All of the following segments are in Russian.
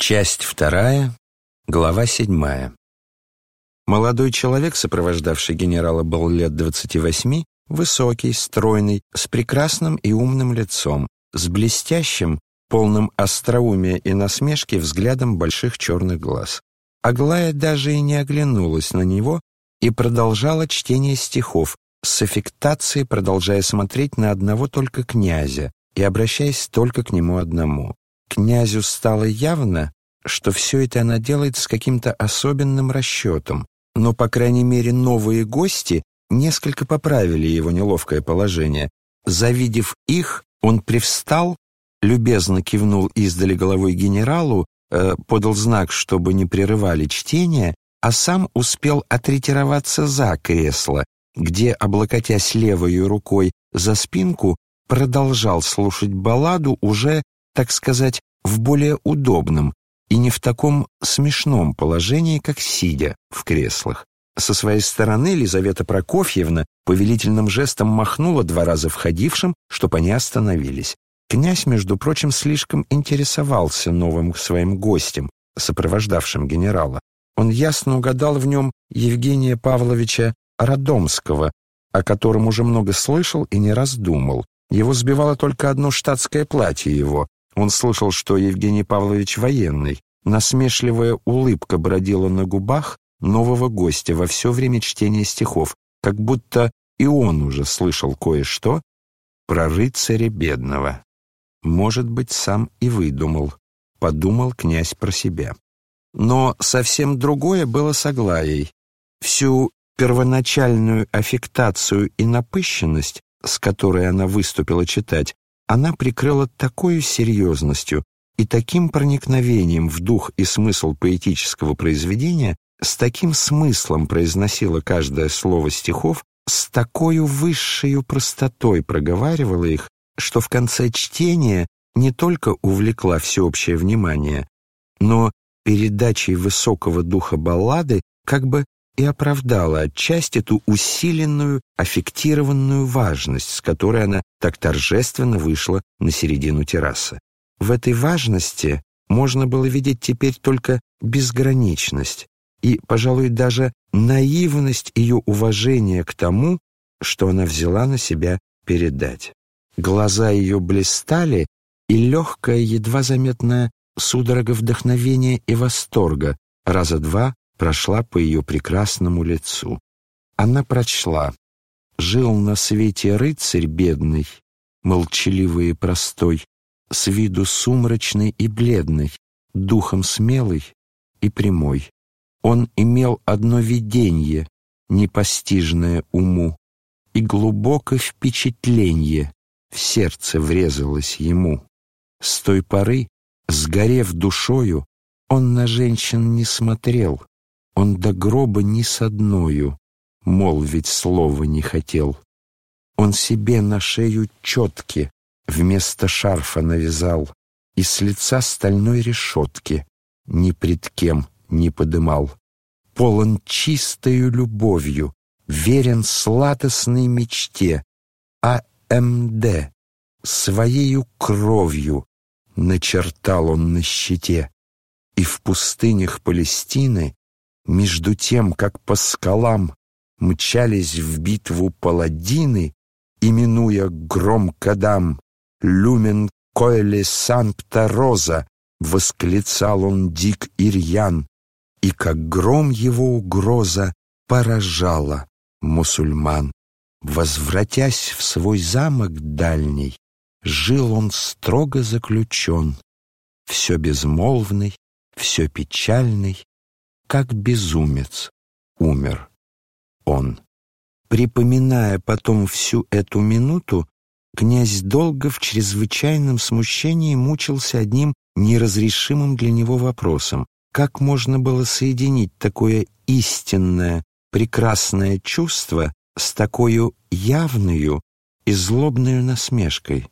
Часть вторая, глава седьмая. Молодой человек, сопровождавший генерала, был лет двадцати восьми, высокий, стройный, с прекрасным и умным лицом, с блестящим, полным остроумия и насмешки взглядом больших черных глаз. Аглая даже и не оглянулась на него и продолжала чтение стихов, с аффектацией продолжая смотреть на одного только князя и обращаясь только к нему одному. Князю стало явно, что все это она делает с каким-то особенным расчетом, но, по крайней мере, новые гости несколько поправили его неловкое положение. Завидев их, он привстал, любезно кивнул издали головой генералу, э, подал знак, чтобы не прерывали чтение, а сам успел отретироваться за кресло, где, облокотясь левой рукой за спинку, продолжал слушать балладу уже так сказать, в более удобном и не в таком смешном положении, как сидя в креслах. Со своей стороны Елизавета Прокофьевна повелительным жестом махнула два раза входившим, чтобы они остановились. Князь, между прочим, слишком интересовался новым своим гостем, сопровождавшим генерала. Он ясно угадал в нем Евгения Павловича Радомского, о котором уже много слышал и не раз думал. Его сбивало только одно штатское платье его, он слышал, что Евгений Павлович военный. Насмешливая улыбка бродила на губах нового гостя во все время чтения стихов, как будто и он уже слышал кое-что про рыцаря бедного. Может быть, сам и выдумал, подумал князь про себя. Но совсем другое было с Аглаей. Всю первоначальную аффектацию и напыщенность, с которой она выступила читать, она прикрыла такой серьезностью и таким проникновением в дух и смысл поэтического произведения, с таким смыслом произносила каждое слово стихов, с такой высшей простотой проговаривала их, что в конце чтения не только увлекла всеобщее внимание, но передачей высокого духа баллады как бы и оправдала отчасти ту усиленную, аффектированную важность, с которой она так торжественно вышла на середину террасы. В этой важности можно было видеть теперь только безграничность и, пожалуй, даже наивность ее уважения к тому, что она взяла на себя передать. Глаза ее блистали, и легкая, едва заметная судорога вдохновения и восторга раза два прошла по ее прекрасному лицу. Она прочла «Жил на свете рыцарь бедный, молчаливый и простой, с виду сумрачный и бледный, духом смелый и прямой. Он имел одно виденье, непостижное уму, и глубокое впечатленье в сердце врезалось ему. С той поры, сгорев душою, он на женщин не смотрел, он до гроба ни с одною молвить слова не хотел. Он себе на шею четки вместо шарфа навязал и с лица стальной решетки ни пред кем не подымал. Полон чистою любовью, верен сладостной мечте, а МД своею кровью начертал он на щите. И в пустынях Палестины между тем, как по скалам мчались в битву паладины, именуя гром кадам «Люмен койле санкта роза», восклицал он дик Ирьян, и как гром его угроза поражала мусульман. Возвратясь в свой замок дальний, жил он строго заключен, все безмолвный, все печальный, как безумец умер он. Припоминая потом всю эту минуту, князь долго в чрезвычайном смущении мучился одним неразрешимым для него вопросом. Как можно было соединить такое истинное, прекрасное чувство с такой явною и злобной насмешкой?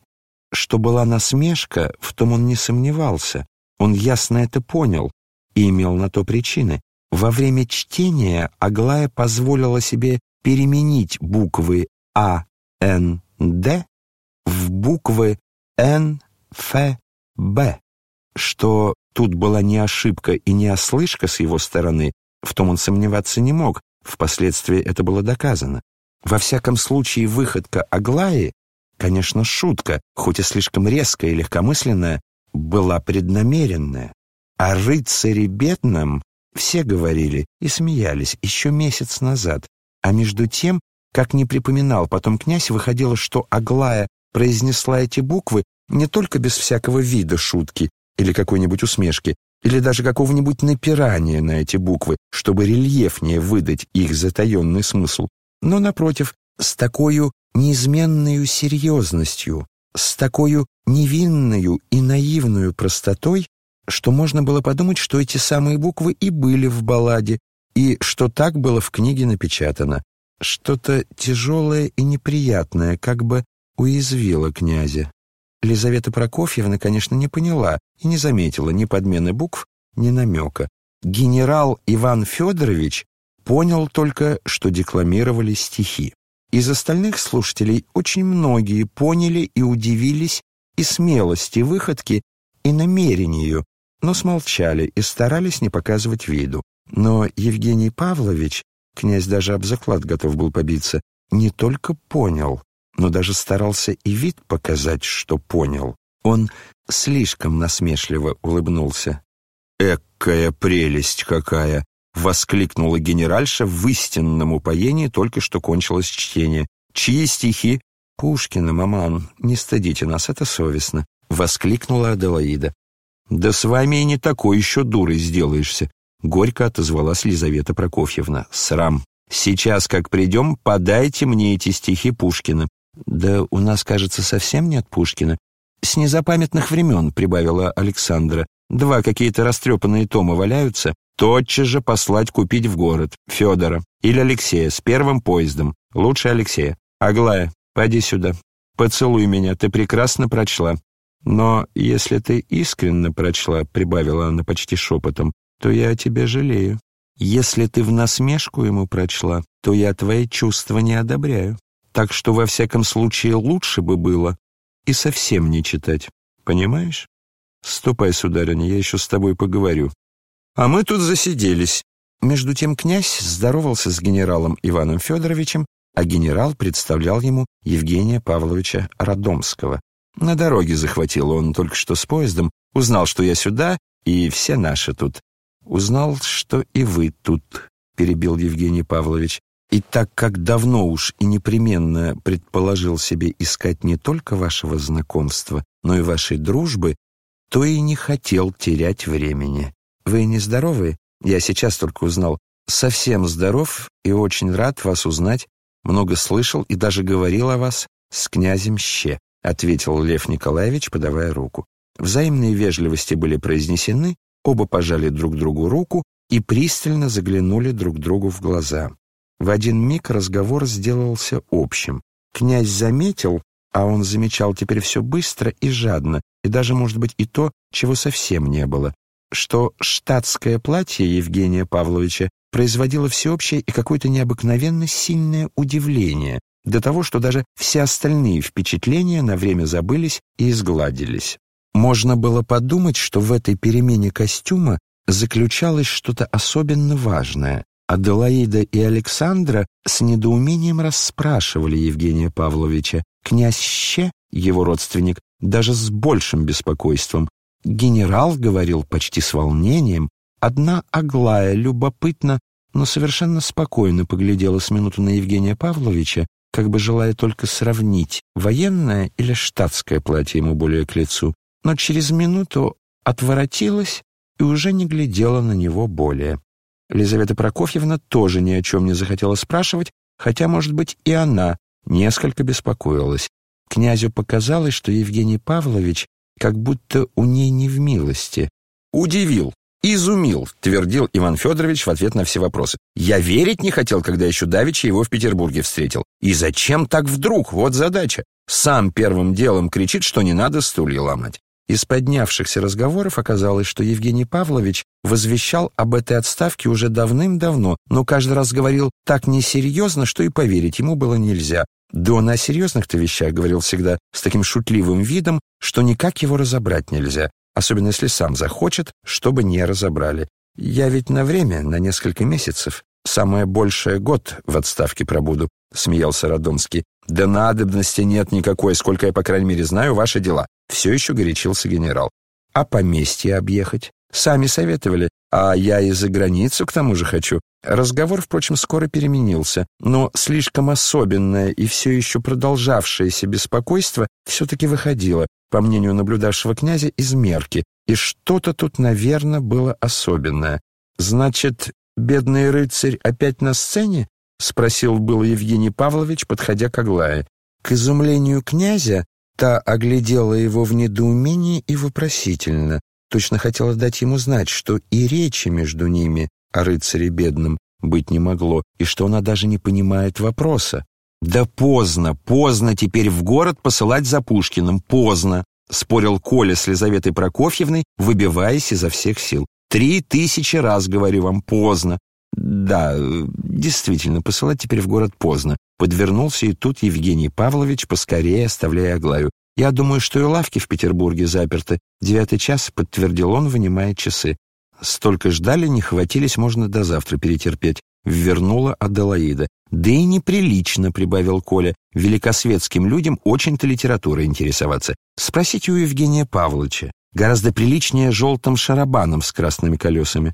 Что была насмешка, в том он не сомневался. Он ясно это понял и имел на то причины. Во время чтения Аглая позволила себе переменить буквы А, Н, Д в буквы Н, Ф, Б, что тут была не ошибка и не ослышка с его стороны, в том он сомневаться не мог, впоследствии это было доказано. Во всяком случае, выходка Аглаи, конечно, шутка, хоть и слишком резкая и легкомысленная, была преднамеренная. О рыцаре бедном все говорили и смеялись еще месяц назад, а между тем, как не припоминал потом князь, выходило, что Аглая произнесла эти буквы не только без всякого вида шутки или какой-нибудь усмешки, или даже какого-нибудь напирания на эти буквы, чтобы рельефнее выдать их затаенный смысл, но, напротив, с такой неизменной серьезностью, с такой невинную и наивную простотой, что можно было подумать, что эти самые буквы и были в балладе, и что так было в книге напечатано. Что-то тяжелое и неприятное как бы уязвило князя. Лизавета Прокофьевна, конечно, не поняла и не заметила ни подмены букв, ни намека. Генерал Иван Федорович понял только, что декламировали стихи. Из остальных слушателей очень многие поняли и удивились и смелости выходки, и намерению, но смолчали и старались не показывать виду. Но Евгений Павлович, князь даже об заклад готов был побиться, не только понял, но даже старался и вид показать, что понял. Он слишком насмешливо улыбнулся. «Экая прелесть какая!» — воскликнула генеральша в истинном упоении, только что кончилось чтение. «Чьи стихи?» «Пушкина, маман, не стыдите нас, это совестно», — воскликнула Аделаида. «Да с вами и не такой еще дурой сделаешься», — горько отозвалась Лизавета Прокофьевна. «Срам! Сейчас, как придем, подайте мне эти стихи Пушкина. «Да у нас, кажется, совсем нет Пушкина». «С незапамятных времен», — прибавила Александра. «Два какие-то растрепанные тома валяются. Тотчас же послать купить в город. Федора. Или Алексея с первым поездом. Лучше Алексея. Аглая, пойди сюда. Поцелуй меня, ты прекрасно прочла». «Но если ты искренне прочла», — прибавила она почти шепотом, «то я о тебе жалею. Если ты в насмешку ему прочла, то я твои чувства не одобряю. Так что, во всяком случае, лучше бы было и совсем не читать. Понимаешь? Ступай, сударыня, я еще с тобой поговорю. А мы тут засиделись. Между тем князь здоровался с генералом Иваном Федоровичем, а генерал представлял ему Евгения Павловича Родомского. На дороге захватил он только что с поездом, узнал, что я сюда, и все наши тут. Узнал, что и вы тут, перебил Евгений Павлович. И так как давно уж и непременно предположил себе искать не только вашего знакомства, но и вашей дружбы, то и не хотел терять времени. Вы нездоровы? Я сейчас только узнал. Совсем здоров и очень рад вас узнать. Много слышал и даже говорил о вас с князем Ще, ответил Лев Николаевич, подавая руку. Взаимные вежливости были произнесены, оба пожали друг другу руку и пристально заглянули друг другу в глаза. В один миг разговор сделался общим. Князь заметил, а он замечал теперь все быстро и жадно, и даже, может быть, и то, чего совсем не было, что штатское платье Евгения Павловича производило всеобщее и какое-то необыкновенно сильное удивление, до того, что даже все остальные впечатления на время забылись и изгладились. Можно было подумать, что в этой перемене костюма заключалось что-то особенно важное, Аделаида и Александра с недоумением расспрашивали Евгения Павловича. Князь Ще, его родственник, даже с большим беспокойством. Генерал говорил почти с волнением. Одна Аглая любопытно, но совершенно спокойно поглядела с минуту на Евгения Павловича, как бы желая только сравнить, военное или штатское платье ему более к лицу, но через минуту отворотилась и уже не глядела на него более. Лизавета Прокофьевна тоже ни о чем не захотела спрашивать, хотя, может быть, и она несколько беспокоилась. Князю показалось, что Евгений Павлович как будто у ней не в милости. «Удивил, изумил», — твердил Иван Федорович в ответ на все вопросы. «Я верить не хотел, когда еще давеча его в Петербурге встретил. И зачем так вдруг? Вот задача. Сам первым делом кричит, что не надо стулья ломать. Из поднявшихся разговоров оказалось, что Евгений Павлович возвещал об этой отставке уже давным-давно, но каждый раз говорил так несерьезно, что и поверить ему было нельзя. Да он о серьезных-то вещах говорил всегда с таким шутливым видом, что никак его разобрать нельзя. Особенно если сам захочет, чтобы не разобрали. Я ведь на время, на несколько месяцев, самое большее год в отставке пробуду», — смеялся Радонский. «Да надобности нет никакой, сколько я, по крайней мере, знаю ваши дела». Все еще горячился генерал. «А поместье объехать? Сами советовали, а я и за границу к тому же хочу. Разговор, впрочем, скоро переменился, но слишком особенное и все еще продолжавшееся беспокойство все-таки выходило, по мнению наблюдавшего князя, из мерки, и что-то тут, наверное, было особенное. «Значит, бедный рыцарь опять на сцене?» — спросил было Евгений Павлович, подходя к Аглае. К изумлению князя та оглядела его в недоумении и вопросительно. Точно хотела дать ему знать, что и речи между ними о рыцаре бедном быть не могло, и что она даже не понимает вопроса. «Да поздно, поздно теперь в город посылать за Пушкиным, поздно», спорил Коля с Лизаветой Прокофьевной, выбиваясь изо всех сил. «Три тысячи раз, говорю вам, поздно». «Да, действительно, посылать теперь в город поздно». Подвернулся и тут Евгений Павлович, поскорее оставляя Аглаю. «Я думаю, что и лавки в Петербурге заперты. Девятый час», — подтвердил он, вынимая часы. «Столько ждали, не хватились, можно до завтра перетерпеть», — ввернула Аделаида. «Да и неприлично», — прибавил Коля. «Великосветским людям очень-то литературой интересоваться. Спросите у Евгения Павловича. Гораздо приличнее желтым шарабаном с красными колесами».